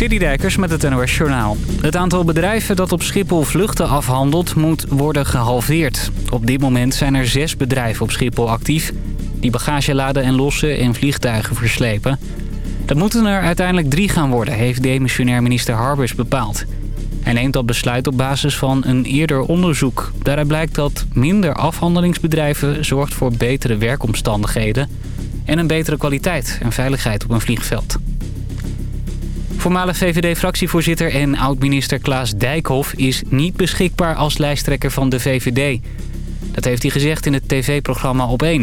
Citydijkers met het NOS Journaal. Het aantal bedrijven dat op Schiphol vluchten afhandelt moet worden gehalveerd. Op dit moment zijn er zes bedrijven op Schiphol actief... die bagage laden en lossen en vliegtuigen verslepen. Dat moeten er uiteindelijk drie gaan worden, heeft demissionair minister Harbers bepaald. Hij neemt dat besluit op basis van een eerder onderzoek. Daaruit blijkt dat minder afhandelingsbedrijven zorgt voor betere werkomstandigheden... en een betere kwaliteit en veiligheid op een vliegveld. Voormalig VVD-fractievoorzitter en oud-minister Klaas Dijkhoff is niet beschikbaar als lijsttrekker van de VVD. Dat heeft hij gezegd in het tv-programma Op1.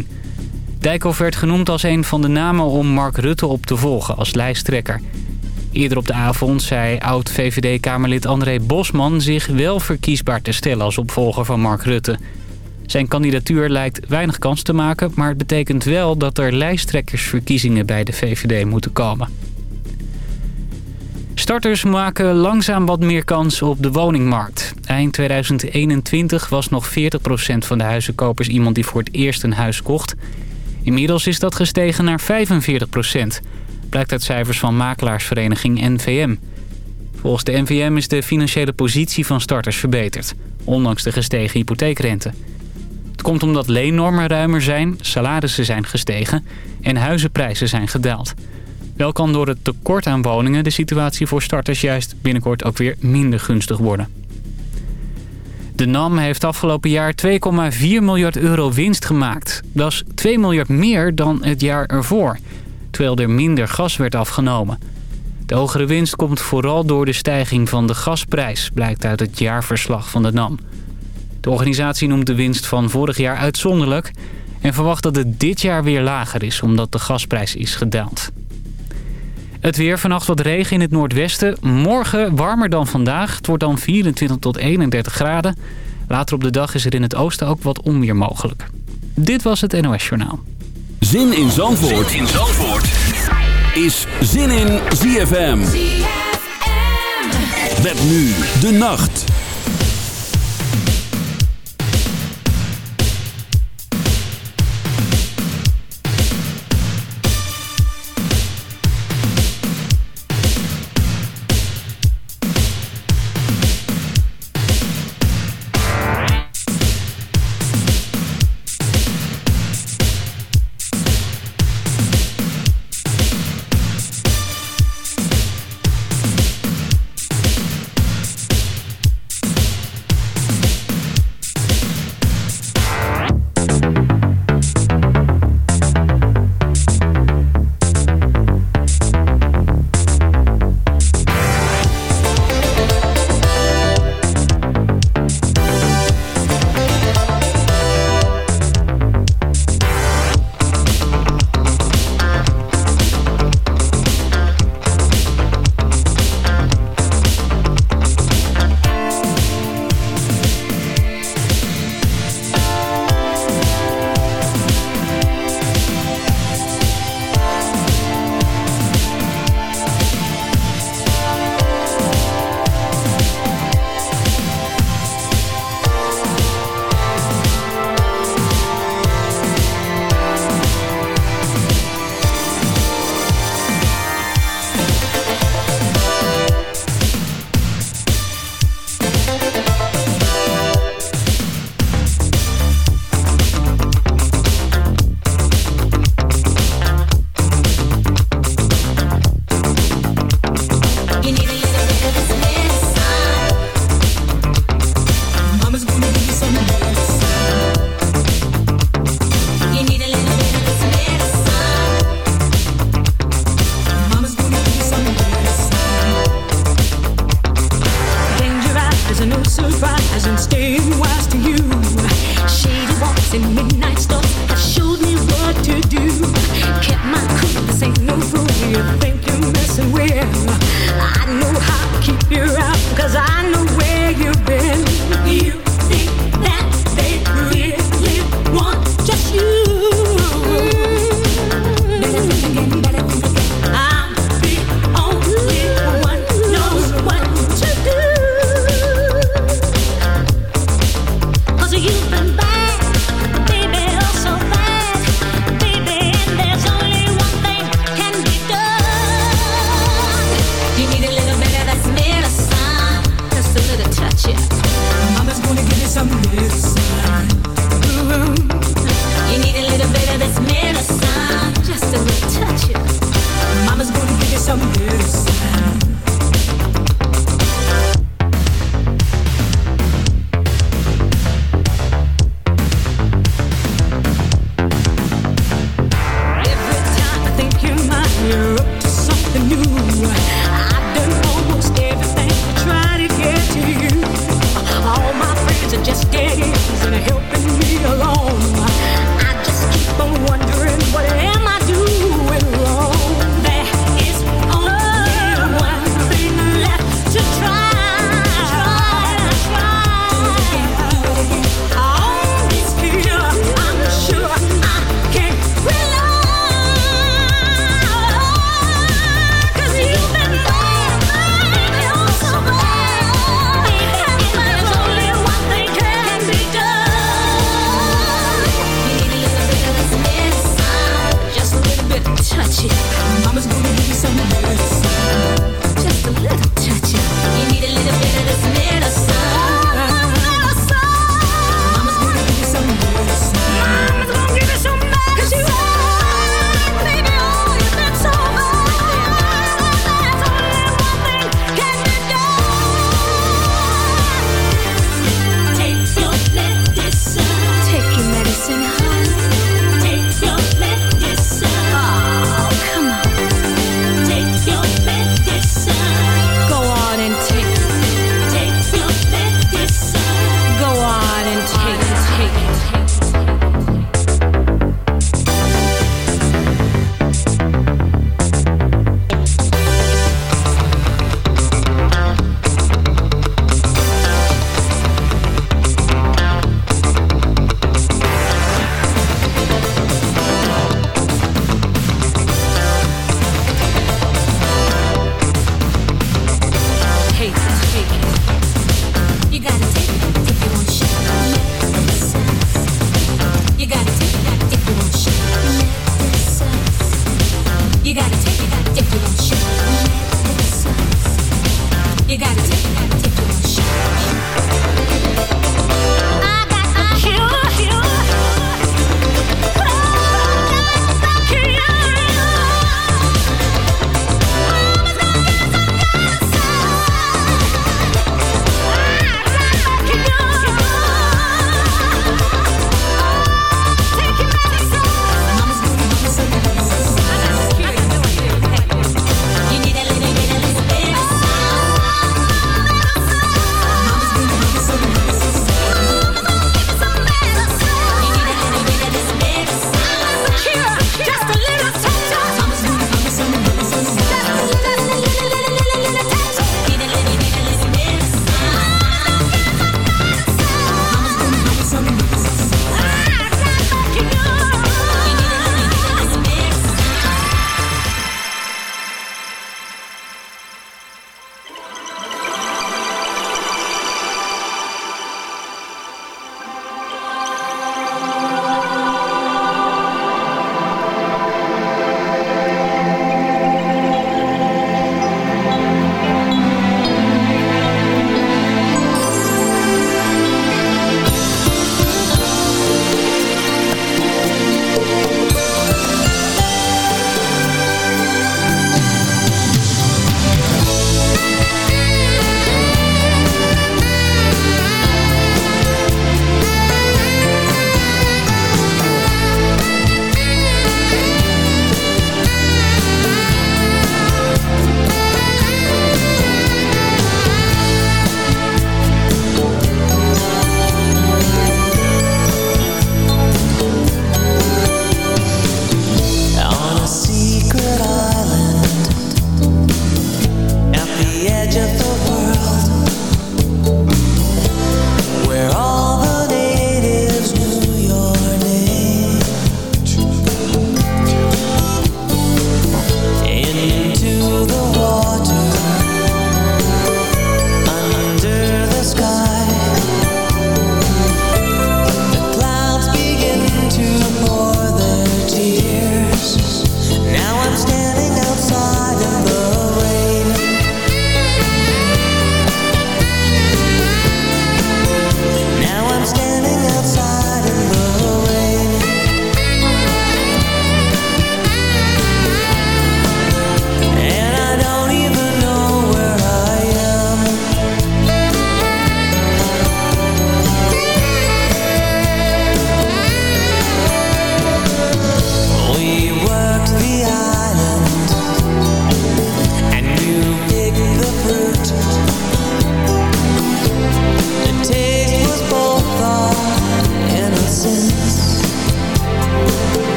Dijkhoff werd genoemd als een van de namen om Mark Rutte op te volgen als lijsttrekker. Eerder op de avond zei oud-VVD-kamerlid André Bosman zich wel verkiesbaar te stellen als opvolger van Mark Rutte. Zijn kandidatuur lijkt weinig kans te maken, maar het betekent wel dat er lijsttrekkersverkiezingen bij de VVD moeten komen. Starters maken langzaam wat meer kans op de woningmarkt. Eind 2021 was nog 40% van de huizenkopers iemand die voor het eerst een huis kocht. Inmiddels is dat gestegen naar 45%. Blijkt uit cijfers van makelaarsvereniging NVM. Volgens de NVM is de financiële positie van starters verbeterd. Ondanks de gestegen hypotheekrente. Het komt omdat leennormen ruimer zijn, salarissen zijn gestegen en huizenprijzen zijn gedaald. Wel kan door het tekort aan woningen de situatie voor starters juist binnenkort ook weer minder gunstig worden. De NAM heeft afgelopen jaar 2,4 miljard euro winst gemaakt. Dat is 2 miljard meer dan het jaar ervoor, terwijl er minder gas werd afgenomen. De hogere winst komt vooral door de stijging van de gasprijs, blijkt uit het jaarverslag van de NAM. De organisatie noemt de winst van vorig jaar uitzonderlijk... en verwacht dat het dit jaar weer lager is, omdat de gasprijs is gedaald. Het weer, vannacht wat regen in het noordwesten. Morgen warmer dan vandaag. Het wordt dan 24 tot 31 graden. Later op de dag is er in het oosten ook wat onweer mogelijk. Dit was het NOS Journaal. Zin in Zandvoort, zin in Zandvoort. is Zin in ZFM. ZFM. Met nu de nacht.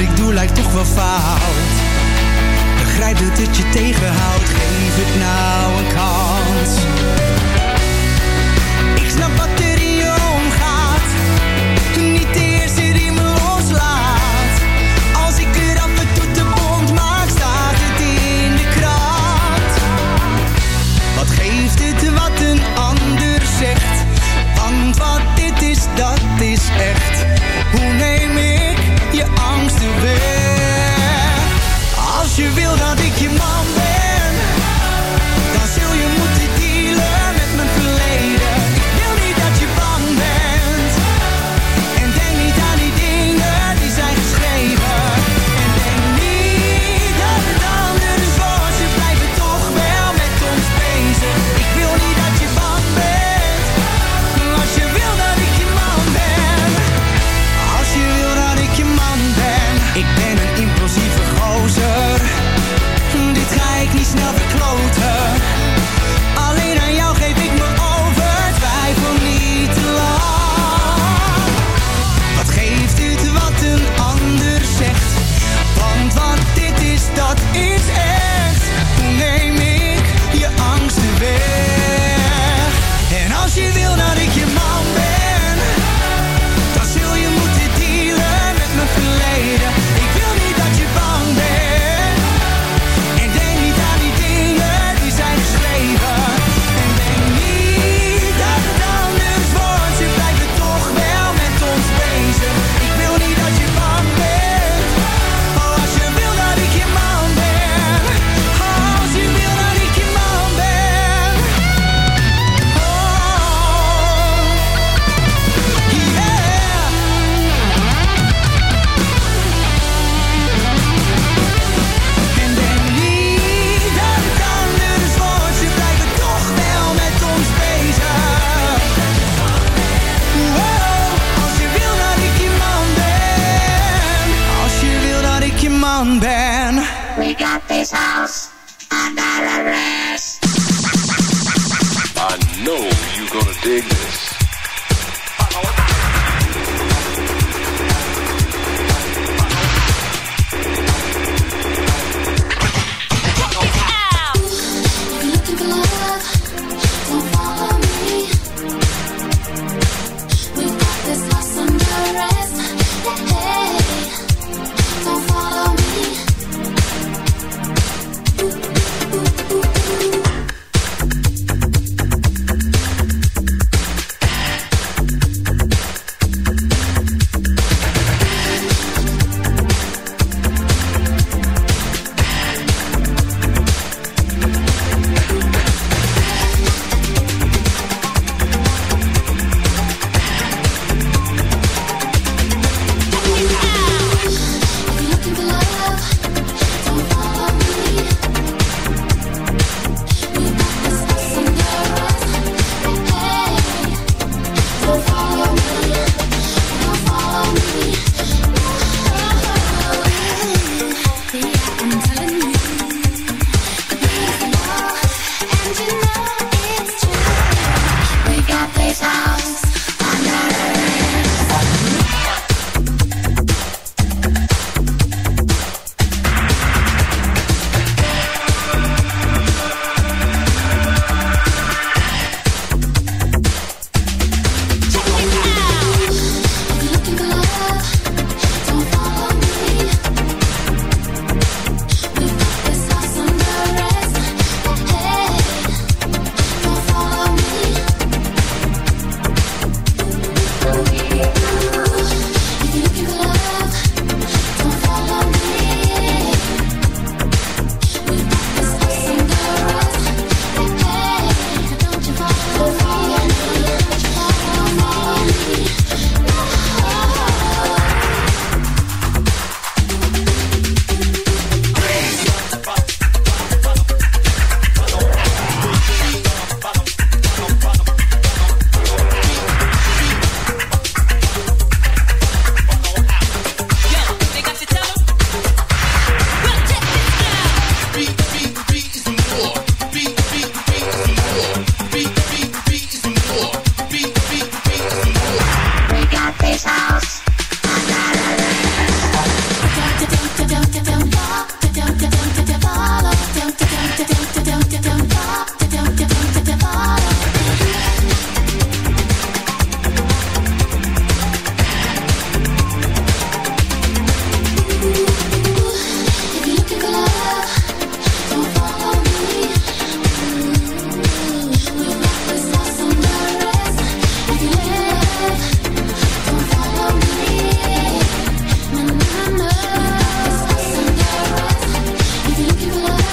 ik doe lijkt toch wel fout. Begrijp dat het je tegenhoudt, geef het nou een kans. Ik snap wat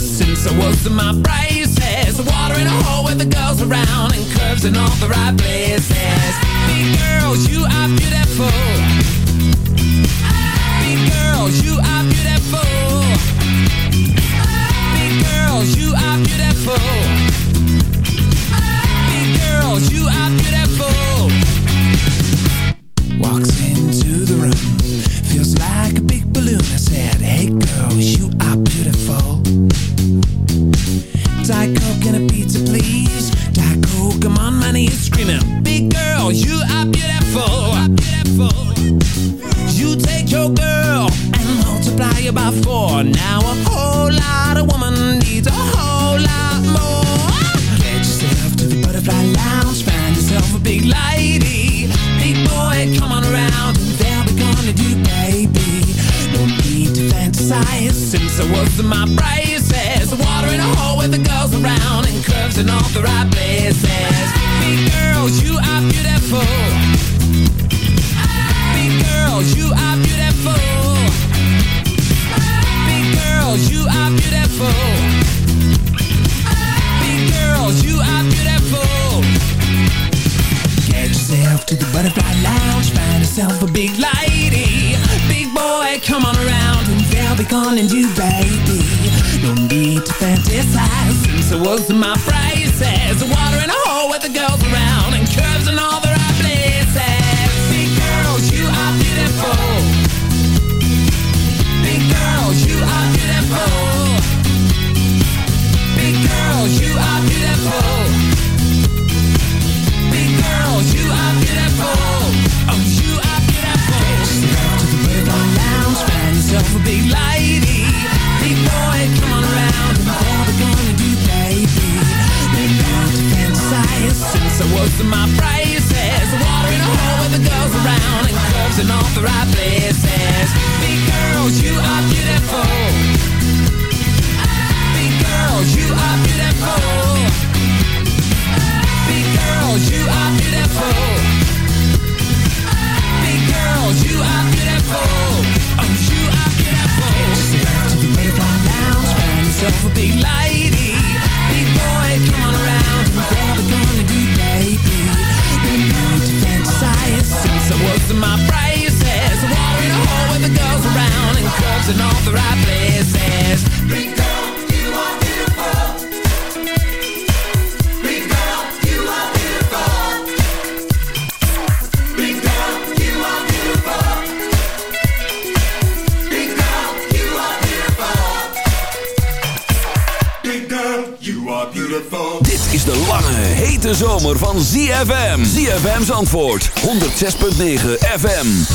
since I was in my braces. Water in a hole with the girls around and curves in all the right places. Big girls, you are beautiful. Big girls, you are beautiful. Big girls, you are beautiful. was my prize. 6.9 FM.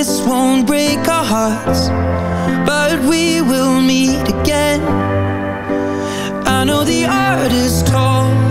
this won't break our hearts But we will meet again. I know the art is tall.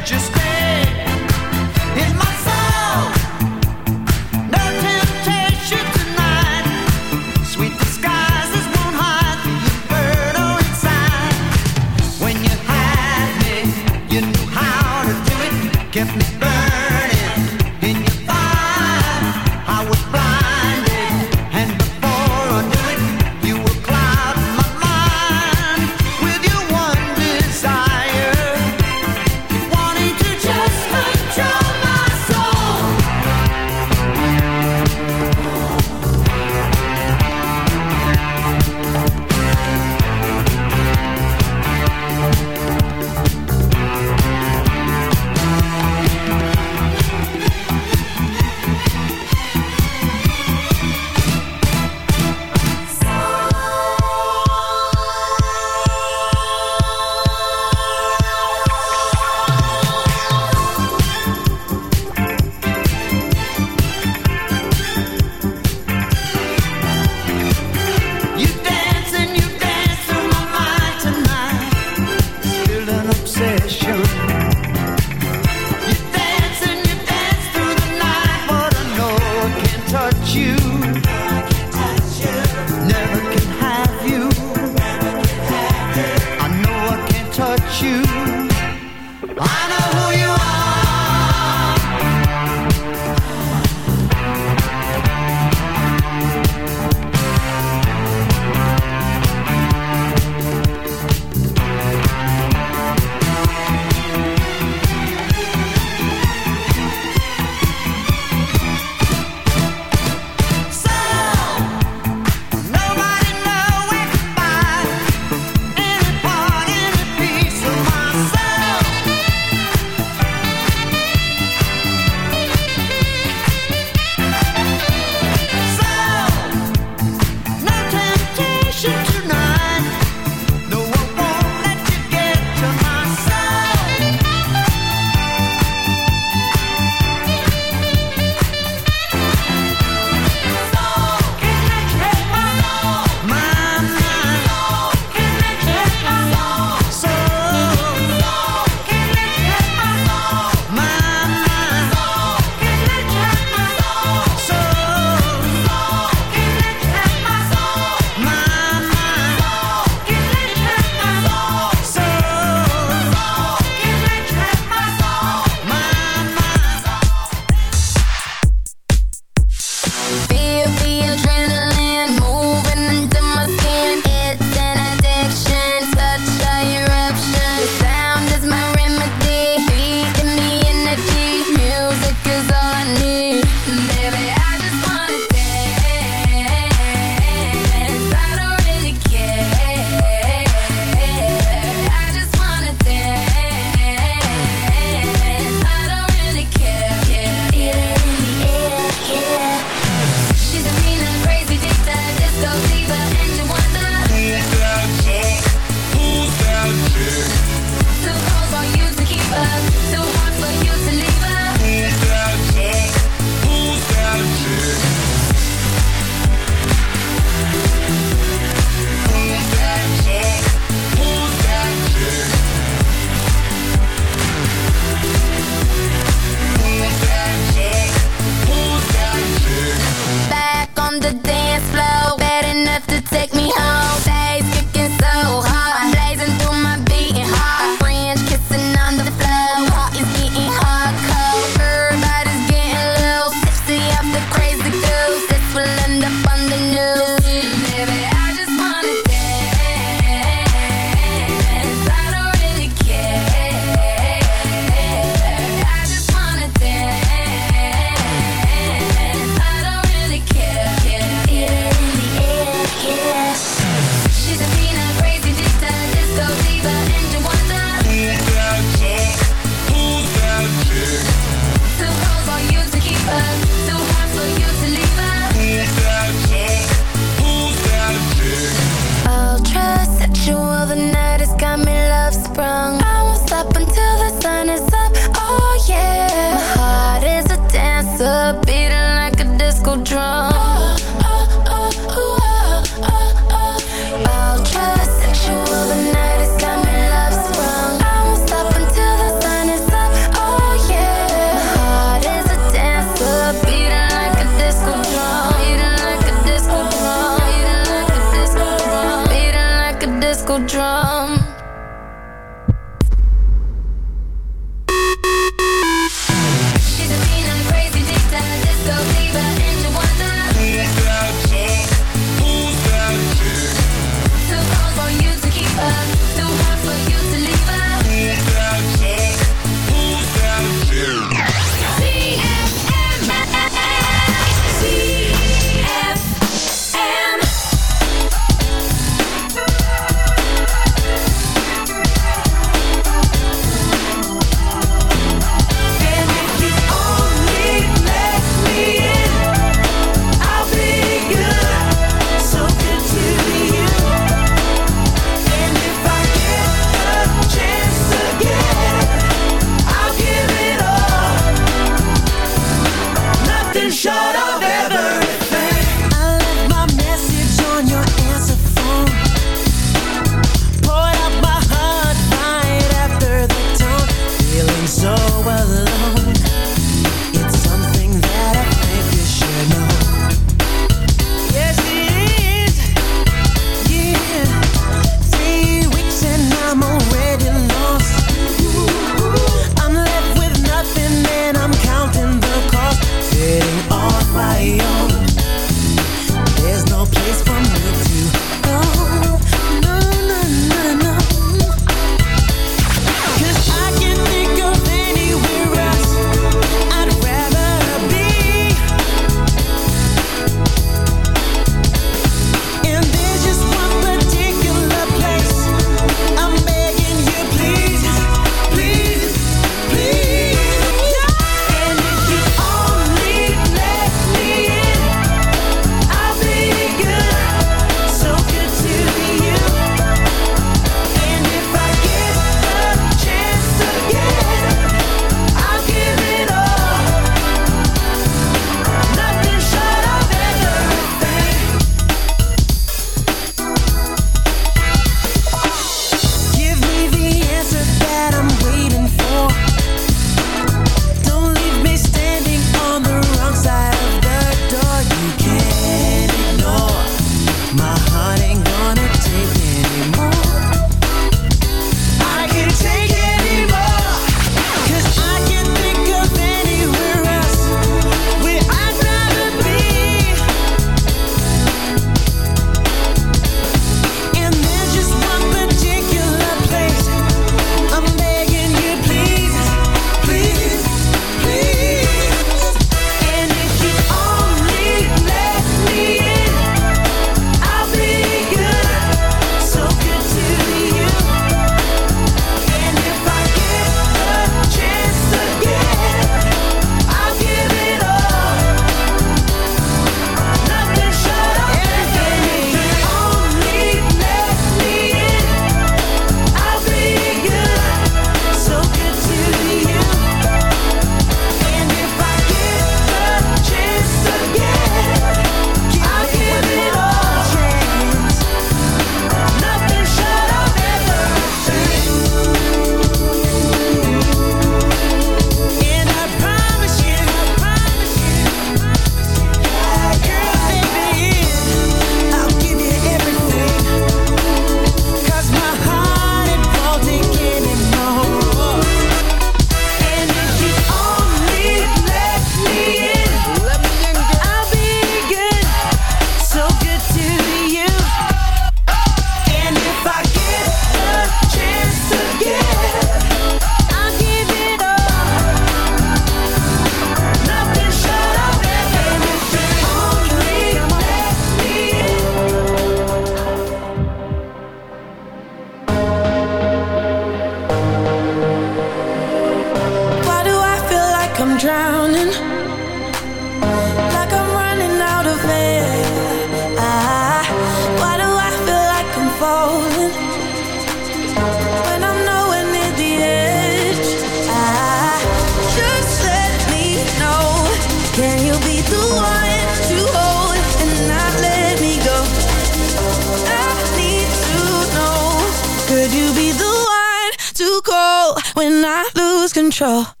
when I lose control.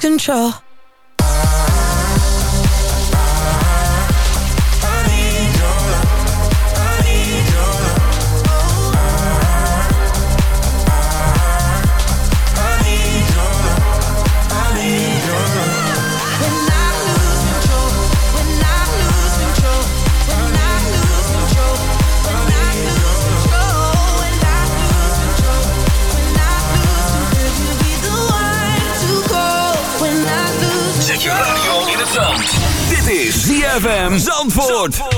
control. Zandvoort.